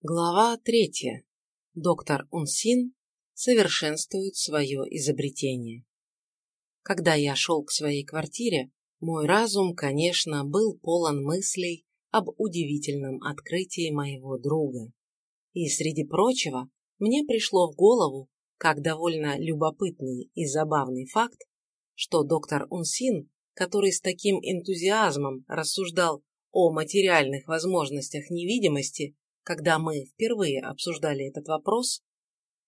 Глава третья. Доктор Унсин совершенствует свое изобретение. Когда я шел к своей квартире, мой разум, конечно, был полон мыслей об удивительном открытии моего друга. И, среди прочего, мне пришло в голову, как довольно любопытный и забавный факт, что доктор Унсин, который с таким энтузиазмом рассуждал о материальных возможностях невидимости, когда мы впервые обсуждали этот вопрос,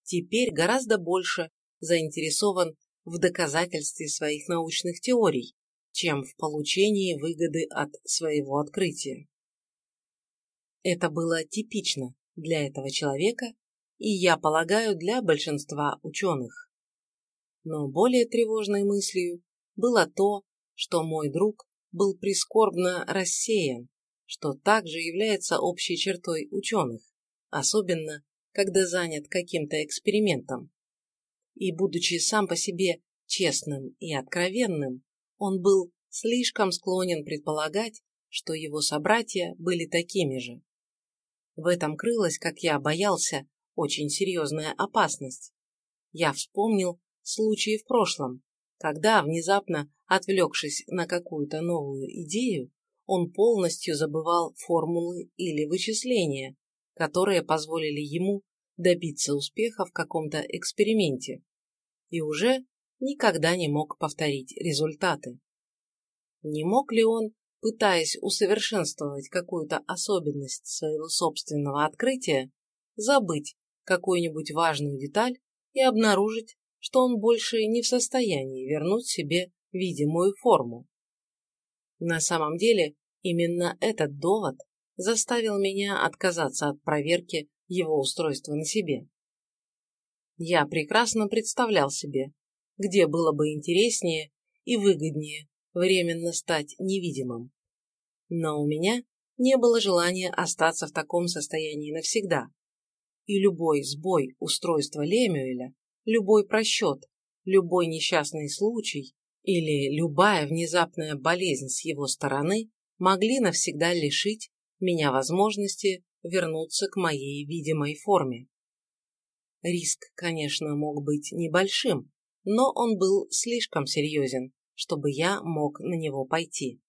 теперь гораздо больше заинтересован в доказательстве своих научных теорий, чем в получении выгоды от своего открытия. Это было типично для этого человека и, я полагаю, для большинства ученых. Но более тревожной мыслью было то, что мой друг был прискорбно рассеян что также является общей чертой ученых, особенно когда занят каким-то экспериментом. И, будучи сам по себе честным и откровенным, он был слишком склонен предполагать, что его собратья были такими же. В этом крылась, как я боялся, очень серьезная опасность. Я вспомнил случаи в прошлом, когда, внезапно отвлекшись на какую-то новую идею, он полностью забывал формулы или вычисления, которые позволили ему добиться успеха в каком-то эксперименте, и уже никогда не мог повторить результаты. Не мог ли он, пытаясь усовершенствовать какую-то особенность своего собственного открытия, забыть какую-нибудь важную деталь и обнаружить, что он больше не в состоянии вернуть себе видимую форму? На самом деле, Именно этот довод заставил меня отказаться от проверки его устройства на себе. Я прекрасно представлял себе, где было бы интереснее и выгоднее временно стать невидимым. Но у меня не было желания остаться в таком состоянии навсегда. И любой сбой устройства Лемюэля, любой просчет, любой несчастный случай или любая внезапная болезнь с его стороны могли навсегда лишить меня возможности вернуться к моей видимой форме. Риск, конечно, мог быть небольшим, но он был слишком серьезен, чтобы я мог на него пойти.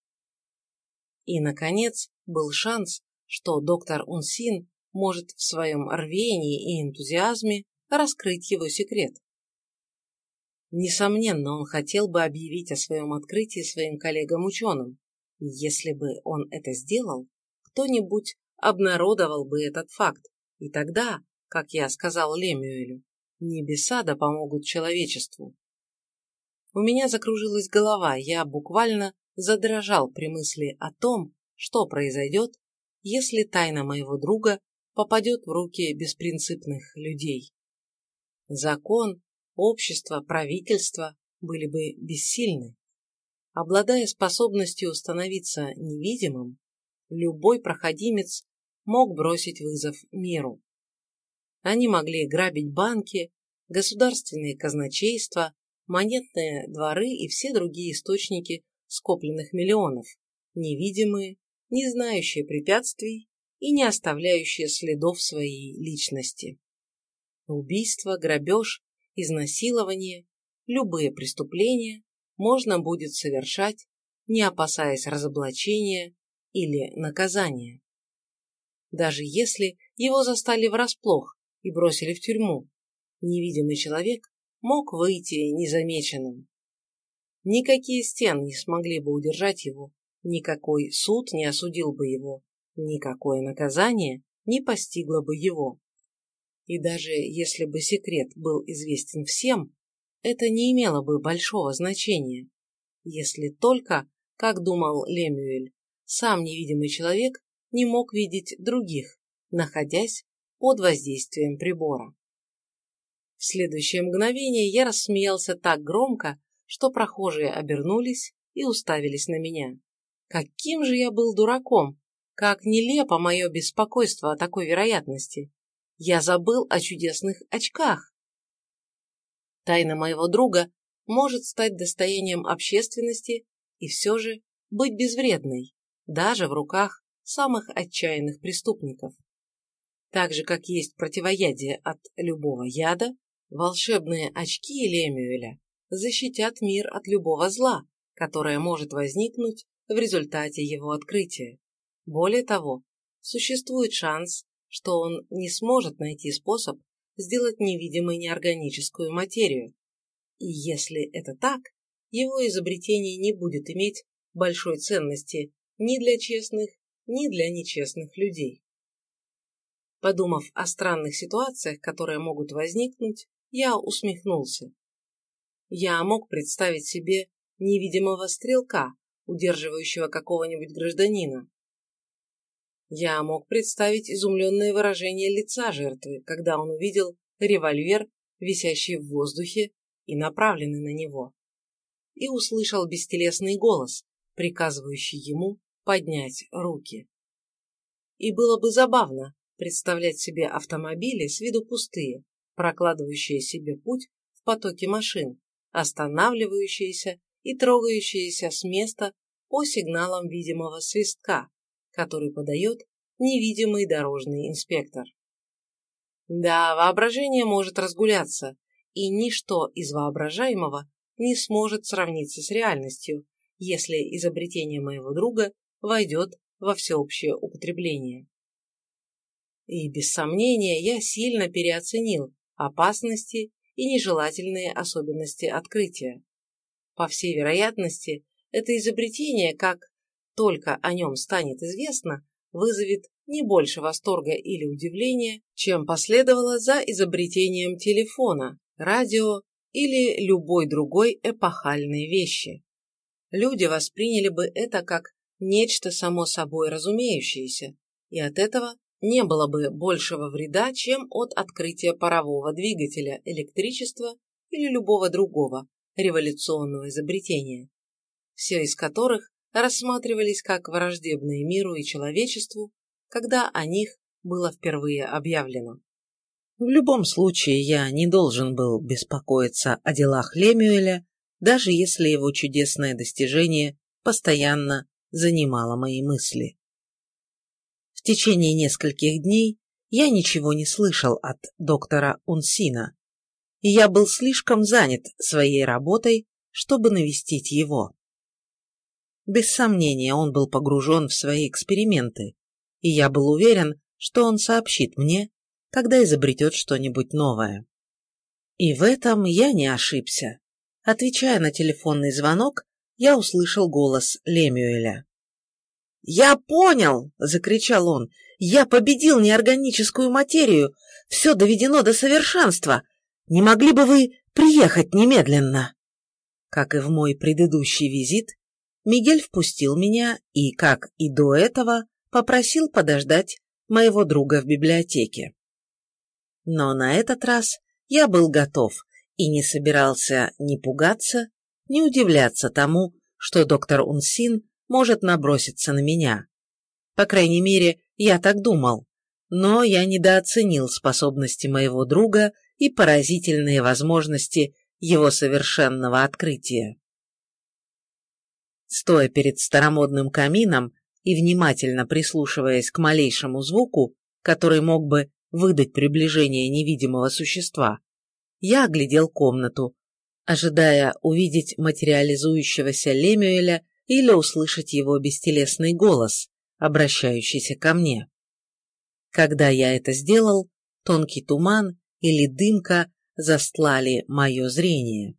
И, наконец, был шанс, что доктор Унсин может в своем рвении и энтузиазме раскрыть его секрет. Несомненно, он хотел бы объявить о своем открытии своим коллегам-ученым, если бы он это сделал, кто-нибудь обнародовал бы этот факт, и тогда, как я сказал Лемюэлю, небеса да помогут человечеству. У меня закружилась голова, я буквально задрожал при мысли о том, что произойдет, если тайна моего друга попадет в руки беспринципных людей. Закон, общество, правительство были бы бессильны. Обладая способностью становиться невидимым, любой проходимец мог бросить вызов миру. Они могли грабить банки, государственные казначейства, монетные дворы и все другие источники скопленных миллионов, невидимые, не знающие препятствий и не оставляющие следов своей личности. Убийство, грабеж, изнасилование, любые преступления можно будет совершать, не опасаясь разоблачения или наказания. Даже если его застали врасплох и бросили в тюрьму, невидимый человек мог выйти незамеченным. Никакие стены не смогли бы удержать его, никакой суд не осудил бы его, никакое наказание не постигло бы его. И даже если бы секрет был известен всем, это не имело бы большого значения, если только, как думал Лемюэль, сам невидимый человек не мог видеть других, находясь под воздействием прибора. В следующее мгновение я рассмеялся так громко, что прохожие обернулись и уставились на меня. Каким же я был дураком! Как нелепо мое беспокойство о такой вероятности! Я забыл о чудесных очках. Тайна моего друга может стать достоянием общественности и все же быть безвредной, даже в руках самых отчаянных преступников. Так же, как есть противоядие от любого яда, волшебные очки Лемюэля защитят мир от любого зла, которое может возникнуть в результате его открытия. Более того, существует шанс, что он не сможет найти способ сделать невидимой неорганическую материю. И если это так, его изобретение не будет иметь большой ценности ни для честных, ни для нечестных людей. Подумав о странных ситуациях, которые могут возникнуть, я усмехнулся. Я мог представить себе невидимого стрелка, удерживающего какого-нибудь гражданина. Я мог представить изумленное выражение лица жертвы, когда он увидел револьвер, висящий в воздухе и направленный на него, и услышал бестелесный голос, приказывающий ему поднять руки. И было бы забавно представлять себе автомобили с виду пустые, прокладывающие себе путь в потоке машин, останавливающиеся и трогающиеся с места по сигналам видимого свистка, который подает невидимый дорожный инспектор. Да, воображение может разгуляться, и ничто из воображаемого не сможет сравниться с реальностью, если изобретение моего друга войдет во всеобщее употребление. И без сомнения я сильно переоценил опасности и нежелательные особенности открытия. По всей вероятности, это изобретение, как только о нем станет известно, вызовет не больше восторга или удивления, чем последовало за изобретением телефона, радио или любой другой эпохальной вещи. Люди восприняли бы это как нечто само собой разумеющееся, и от этого не было бы большего вреда, чем от открытия парового двигателя, электричества или любого другого революционного изобретения, все из которых рассматривались как враждебные миру и человечеству, когда о них было впервые объявлено. В любом случае, я не должен был беспокоиться о делах Лемюэля, даже если его чудесное достижение постоянно занимало мои мысли. В течение нескольких дней я ничего не слышал от доктора Унсина, и я был слишком занят своей работой, чтобы навестить его. Без сомнения, он был погружен в свои эксперименты, и я был уверен, что он сообщит мне, когда изобретет что-нибудь новое. И в этом я не ошибся. Отвечая на телефонный звонок, я услышал голос Лемюэля. «Я понял!» – закричал он. «Я победил неорганическую материю! Все доведено до совершенства! Не могли бы вы приехать немедленно?» Как и в мой предыдущий визит, Мигель впустил меня и, как и до этого, попросил подождать моего друга в библиотеке. Но на этот раз я был готов и не собирался ни пугаться, ни удивляться тому, что доктор Унсин может наброситься на меня. По крайней мере, я так думал, но я недооценил способности моего друга и поразительные возможности его совершенного открытия. Стоя перед старомодным камином и внимательно прислушиваясь к малейшему звуку, который мог бы выдать приближение невидимого существа, я оглядел комнату, ожидая увидеть материализующегося Лемюэля или услышать его бестелесный голос, обращающийся ко мне. Когда я это сделал, тонкий туман или дымка застлали мое зрение.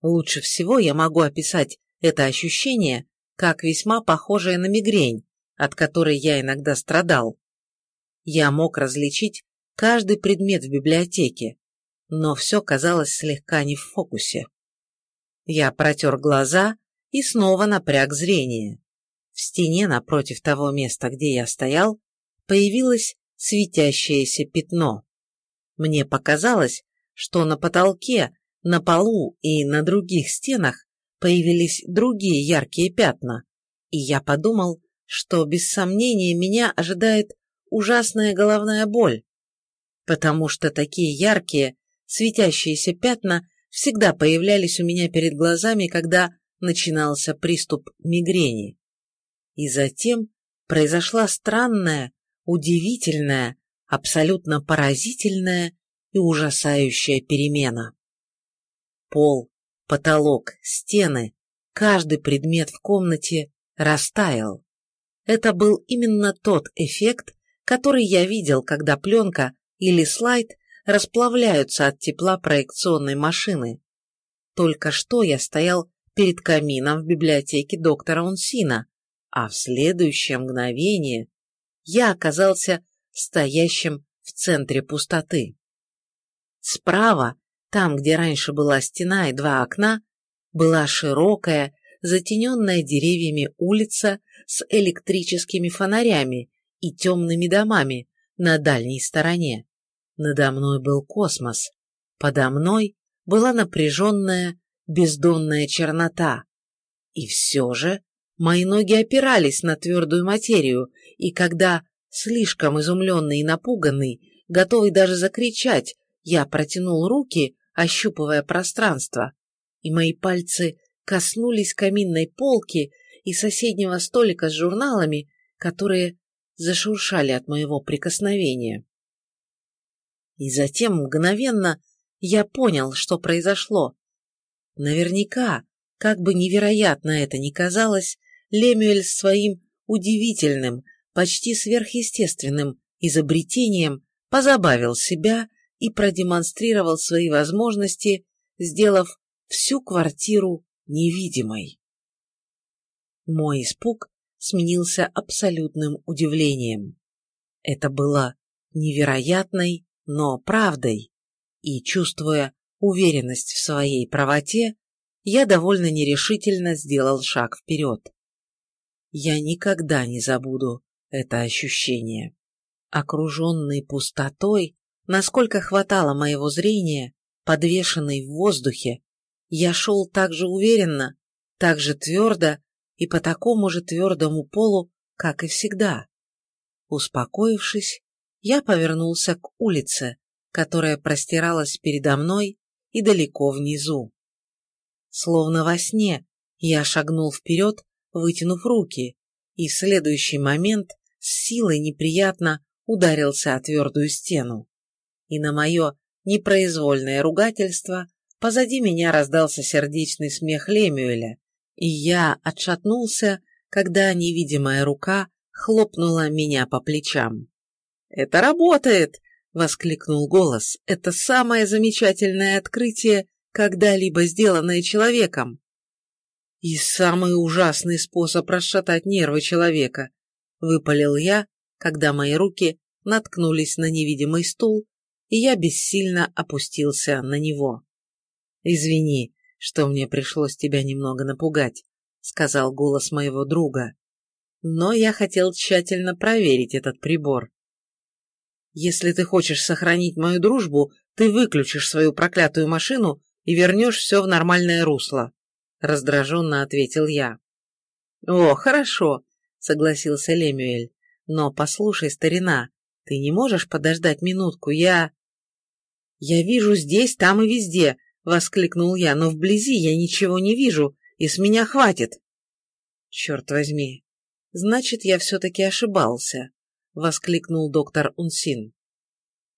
Лучше всего я могу описать это ощущение как весьма похожее на мигрень, от которой я иногда страдал. Я мог различить каждый предмет в библиотеке, но все казалось слегка не в фокусе. Я протер глаза и снова напряг зрение. В стене напротив того места, где я стоял, появилось светящееся пятно. Мне показалось, что на потолке, на полу и на других стенах появились другие яркие пятна, и я подумал, что без сомнения меня ожидает ужасная головная боль, потому что такие яркие, светящиеся пятна всегда появлялись у меня перед глазами, когда начинался приступ мигрени. И затем произошла странная, удивительная, абсолютно поразительная и ужасающая перемена. Пол, потолок, стены, каждый предмет в комнате растаял. Это был именно тот эффект, который я видел, когда пленка или слайд расплавляются от тепла проекционной машины. Только что я стоял перед камином в библиотеке доктора Унсина, а в следующее мгновение я оказался стоящим в центре пустоты. Справа, там, где раньше была стена и два окна, была широкая, затененная деревьями улица с электрическими фонарями и темными домами на дальней стороне. Надо мной был космос. Подо мной была напряженная, бездонная чернота. И все же мои ноги опирались на твердую материю, и когда, слишком изумленный и напуганный, готовый даже закричать, я протянул руки, ощупывая пространство, и мои пальцы коснулись каминной полки и соседнего столика с журналами, которые зашуршали от моего прикосновения. И затем мгновенно я понял, что произошло. Наверняка, как бы невероятно это ни казалось, Лемюэль своим удивительным, почти сверхъестественным изобретением позабавил себя и продемонстрировал свои возможности, сделав всю квартиру невидимой. Мой испуг сменился абсолютным удивлением. Это было невероятной, но правдой, и, чувствуя уверенность в своей правоте, я довольно нерешительно сделал шаг вперед. Я никогда не забуду это ощущение. Окруженный пустотой, насколько хватало моего зрения, подвешенный в воздухе, я шел так же уверенно, так же твердо и по такому же твердому полу, как и всегда. Успокоившись, я повернулся к улице, которая простиралась передо мной и далеко внизу. Словно во сне я шагнул вперед, вытянув руки, и в следующий момент с силой неприятно ударился о твердую стену. И на мое непроизвольное ругательство позади меня раздался сердечный смех Лемюэля, и я отшатнулся, когда невидимая рука хлопнула меня по плечам. «Это работает!» — воскликнул голос. «Это самое замечательное открытие, когда-либо сделанное человеком!» «И самый ужасный способ расшатать нервы человека!» — выпалил я, когда мои руки наткнулись на невидимый стул, и я бессильно опустился на него. «Извини, что мне пришлось тебя немного напугать», — сказал голос моего друга. «Но я хотел тщательно проверить этот прибор. Если ты хочешь сохранить мою дружбу, ты выключишь свою проклятую машину и вернешь все в нормальное русло», — раздраженно ответил я. «О, хорошо», — согласился Лемюэль. «Но послушай, старина, ты не можешь подождать минутку, я...» «Я вижу здесь, там и везде», — воскликнул я, «но вблизи я ничего не вижу, и с меня хватит». «Черт возьми, значит, я все-таки ошибался», воскликнул доктор Унсин.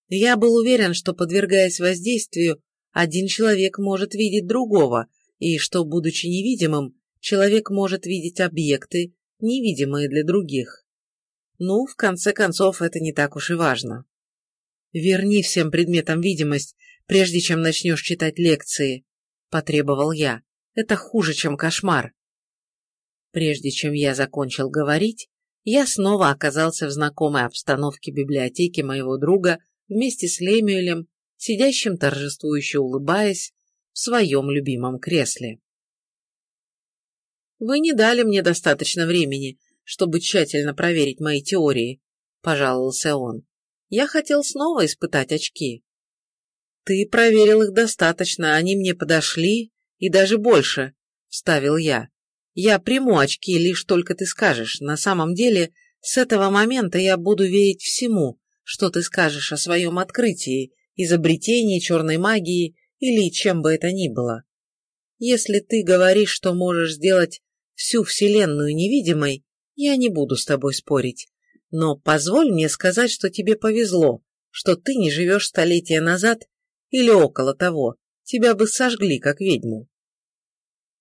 Я был уверен, что, подвергаясь воздействию, один человек может видеть другого, и что, будучи невидимым, человек может видеть объекты, невидимые для других. Ну, в конце концов, это не так уж и важно. «Верни всем предметам видимость, прежде чем начнешь читать лекции», – потребовал я. «Это хуже, чем кошмар». Прежде чем я закончил говорить, я снова оказался в знакомой обстановке библиотеки моего друга вместе с Лемюэлем, сидящим торжествующе улыбаясь в своем любимом кресле. «Вы не дали мне достаточно времени, чтобы тщательно проверить мои теории», – пожаловался он. «Я хотел снова испытать очки». «Ты проверил их достаточно, они мне подошли, и даже больше», – вставил я. Я приму очки, лишь только ты скажешь. На самом деле, с этого момента я буду верить всему, что ты скажешь о своем открытии, изобретении черной магии или чем бы это ни было. Если ты говоришь, что можешь сделать всю Вселенную невидимой, я не буду с тобой спорить. Но позволь мне сказать, что тебе повезло, что ты не живешь столетия назад или около того, тебя бы сожгли как ведьму.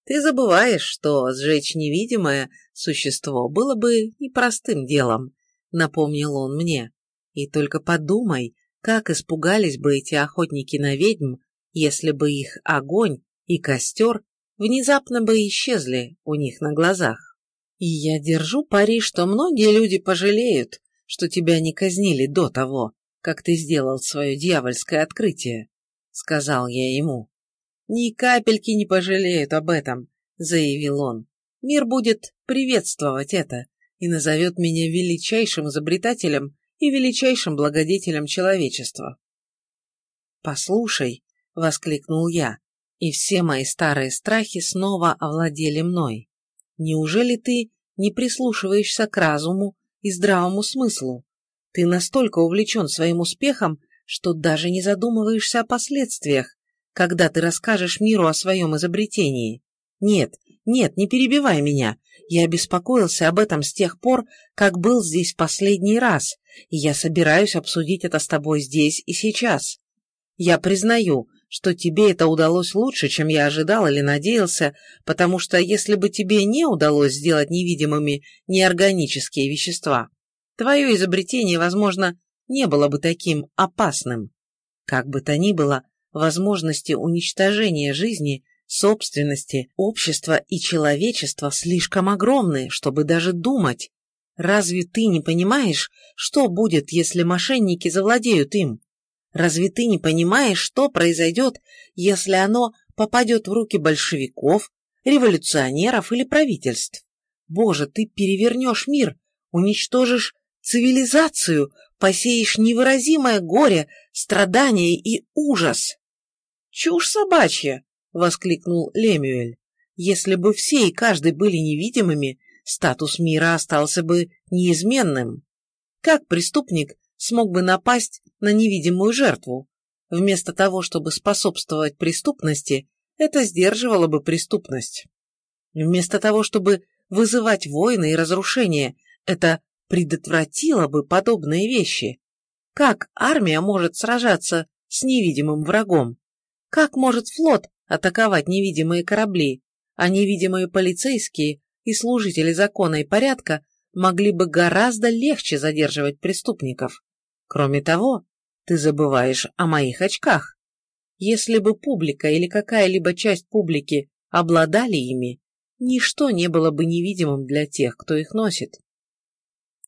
Ты забываешь, что сжечь невидимое существо было бы непростым делом, напомнил он мне. И только подумай, как испугались бы эти охотники на ведьм, если бы их огонь и костер внезапно бы исчезли у них на глазах. И я держу пари, что многие люди пожалеют, что тебя не казнили до того, как ты сделал свое дьявольское открытие, — сказал я ему. Ни капельки не пожалеют об этом, — заявил он. Мир будет приветствовать это и назовет меня величайшим изобретателем и величайшим благодетелем человечества. «Послушай», — воскликнул я, и все мои старые страхи снова овладели мной. «Неужели ты не прислушиваешься к разуму и здравому смыслу? Ты настолько увлечен своим успехом, что даже не задумываешься о последствиях, когда ты расскажешь миру о своем изобретении. Нет, нет, не перебивай меня. Я беспокоился об этом с тех пор, как был здесь последний раз, и я собираюсь обсудить это с тобой здесь и сейчас. Я признаю, что тебе это удалось лучше, чем я ожидал или надеялся, потому что если бы тебе не удалось сделать невидимыми неорганические вещества, твое изобретение, возможно, не было бы таким опасным. Как бы то ни было, возможности уничтожения жизни, собственности, общества и человечества слишком огромны, чтобы даже думать. Разве ты не понимаешь, что будет, если мошенники завладеют им? Разве ты не понимаешь, что произойдет, если оно попадет в руки большевиков, революционеров или правительств? Боже, ты перевернешь мир, уничтожишь цивилизацию, посеешь невыразимое горе, страдание и ужас. «Чушь собачья!» — воскликнул Лемюэль. «Если бы все и каждый были невидимыми, статус мира остался бы неизменным. Как преступник смог бы напасть на невидимую жертву? Вместо того, чтобы способствовать преступности, это сдерживало бы преступность. Вместо того, чтобы вызывать войны и разрушения, это предотвратило бы подобные вещи. Как армия может сражаться с невидимым врагом? Как может флот атаковать невидимые корабли, а невидимые полицейские и служители закона и порядка могли бы гораздо легче задерживать преступников? Кроме того, ты забываешь о моих очках. Если бы публика или какая-либо часть публики обладали ими, ничто не было бы невидимым для тех, кто их носит.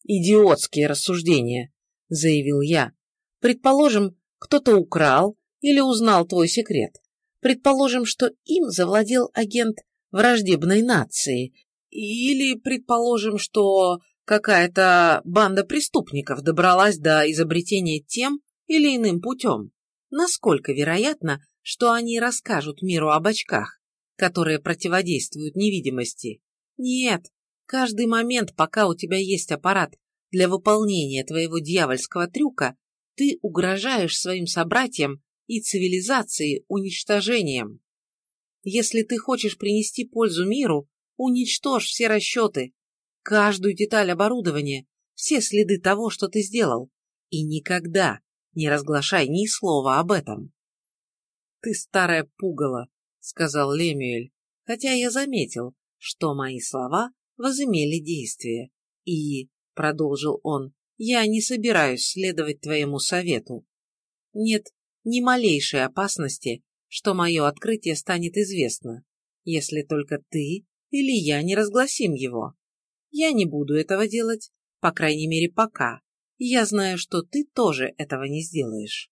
«Идиотские рассуждения», — заявил я. «Предположим, кто-то украл или узнал твой секрет. Предположим, что им завладел агент враждебной нации. Или предположим, что какая-то банда преступников добралась до изобретения тем или иным путем. Насколько вероятно, что они расскажут миру об очках, которые противодействуют невидимости? Нет, каждый момент, пока у тебя есть аппарат для выполнения твоего дьявольского трюка, ты угрожаешь своим собратьям и цивилизации уничтожением. Если ты хочешь принести пользу миру, уничтожь все расчеты, каждую деталь оборудования, все следы того, что ты сделал, и никогда не разглашай ни слова об этом. «Ты старая пугало», — сказал Лемюэль, хотя я заметил, что мои слова возымели действие, и, — продолжил он, — я не собираюсь следовать твоему совету. Нет ни малейшей опасности, что мое открытие станет известно, если только ты или я не разгласим его. Я не буду этого делать, по крайней мере пока, я знаю, что ты тоже этого не сделаешь.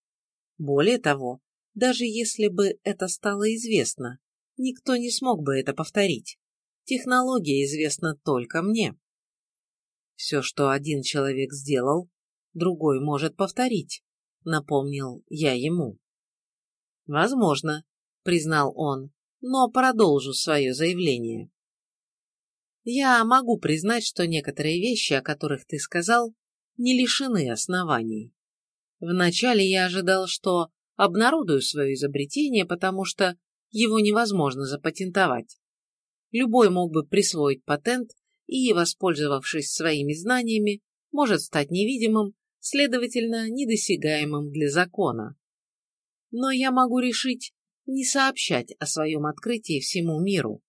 Более того, даже если бы это стало известно, никто не смог бы это повторить. Технология известна только мне. Все, что один человек сделал, другой может повторить напомнил я ему. Возможно, признал он, но продолжу свое заявление. Я могу признать, что некоторые вещи, о которых ты сказал, не лишены оснований. Вначале я ожидал, что обнародую свое изобретение, потому что его невозможно запатентовать. Любой мог бы присвоить патент и, воспользовавшись своими знаниями, может стать невидимым, следовательно, недосягаемым для закона. Но я могу решить не сообщать о своем открытии всему миру.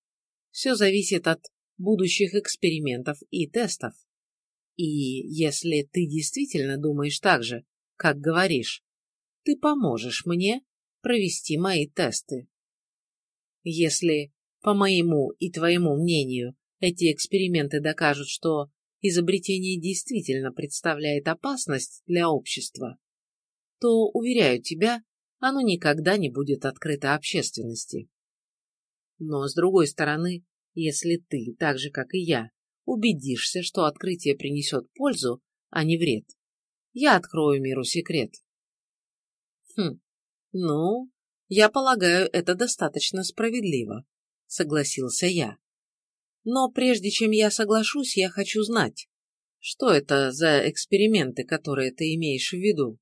Все зависит от будущих экспериментов и тестов. И если ты действительно думаешь так же, как говоришь, ты поможешь мне провести мои тесты. Если, по моему и твоему мнению, эти эксперименты докажут, что изобретение действительно представляет опасность для общества, то, уверяю тебя, оно никогда не будет открыто общественности. Но, с другой стороны, если ты, так же как и я, убедишься, что открытие принесет пользу, а не вред, я открою миру секрет. Хм, ну, я полагаю, это достаточно справедливо, согласился я. Но прежде чем я соглашусь, я хочу знать, что это за эксперименты, которые ты имеешь в виду?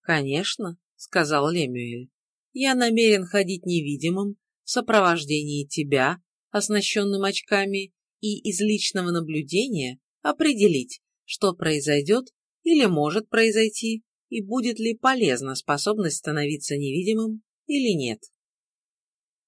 Конечно, сказал Лемюэль. Я намерен ходить невидимым в сопровождении тебя, оснащенным очками, и из личного наблюдения определить, что произойдет или может произойти, и будет ли полезна способность становиться невидимым или нет.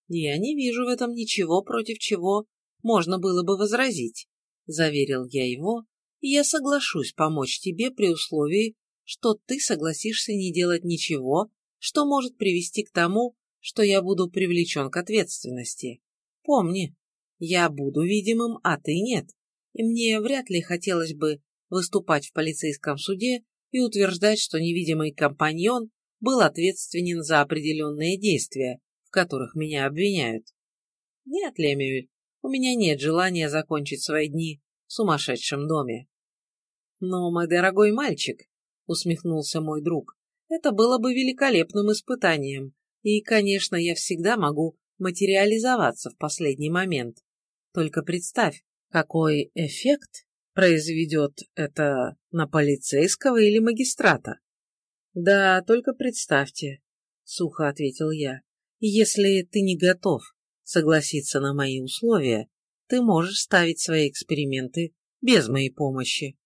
Я не вижу в этом ничего, против чего можно было бы возразить, заверил я его, и я соглашусь помочь тебе при условии, что ты согласишься не делать ничего, что может привести к тому, что я буду привлечен к ответственности. Помни, я буду видимым, а ты нет, и мне вряд ли хотелось бы выступать в полицейском суде и утверждать, что невидимый компаньон был ответственен за определенные действия, в которых меня обвиняют. Нет, Лемюэль, у меня нет желания закончить свои дни в сумасшедшем доме. Но, мой дорогой мальчик, усмехнулся мой друг. Это было бы великолепным испытанием, и, конечно, я всегда могу материализоваться в последний момент. Только представь, какой эффект произведет это на полицейского или магистрата. Да, только представьте, сухо ответил я. Если ты не готов согласиться на мои условия, ты можешь ставить свои эксперименты без моей помощи.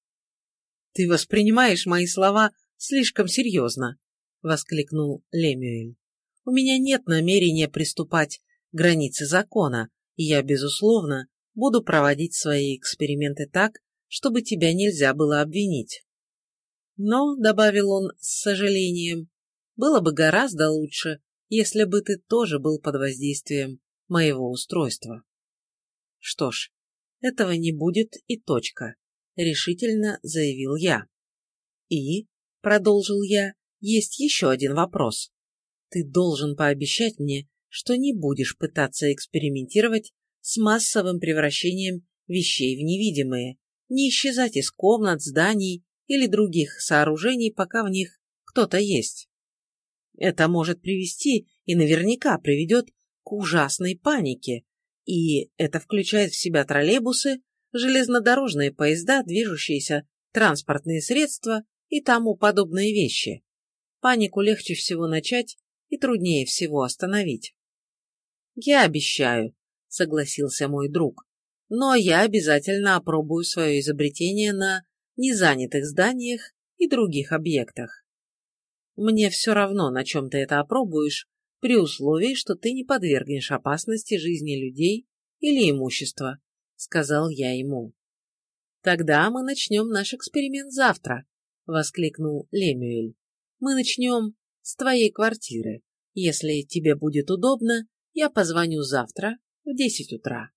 «Ты воспринимаешь мои слова слишком серьезно», — воскликнул Лемюэль. «У меня нет намерения приступать к границе закона, и я, безусловно, буду проводить свои эксперименты так, чтобы тебя нельзя было обвинить. Но, — добавил он с сожалением, — было бы гораздо лучше, если бы ты тоже был под воздействием моего устройства. Что ж, этого не будет и точка решительно заявил я. И, продолжил я, есть еще один вопрос. Ты должен пообещать мне, что не будешь пытаться экспериментировать с массовым превращением вещей в невидимые, не исчезать из комнат, зданий или других сооружений, пока в них кто-то есть. Это может привести и наверняка приведет к ужасной панике, и это включает в себя троллейбусы, железнодорожные поезда, движущиеся транспортные средства и тому подобные вещи. Панику легче всего начать и труднее всего остановить. «Я обещаю», — согласился мой друг, «но я обязательно опробую свое изобретение на незанятых зданиях и других объектах. Мне все равно, на чем ты это опробуешь, при условии, что ты не подвергнешь опасности жизни людей или имущества, сказал я ему. Тогда мы начнем наш эксперимент завтра, воскликнул Лемюэль. Мы начнем с твоей квартиры. Если тебе будет удобно, я позвоню завтра в десять утра.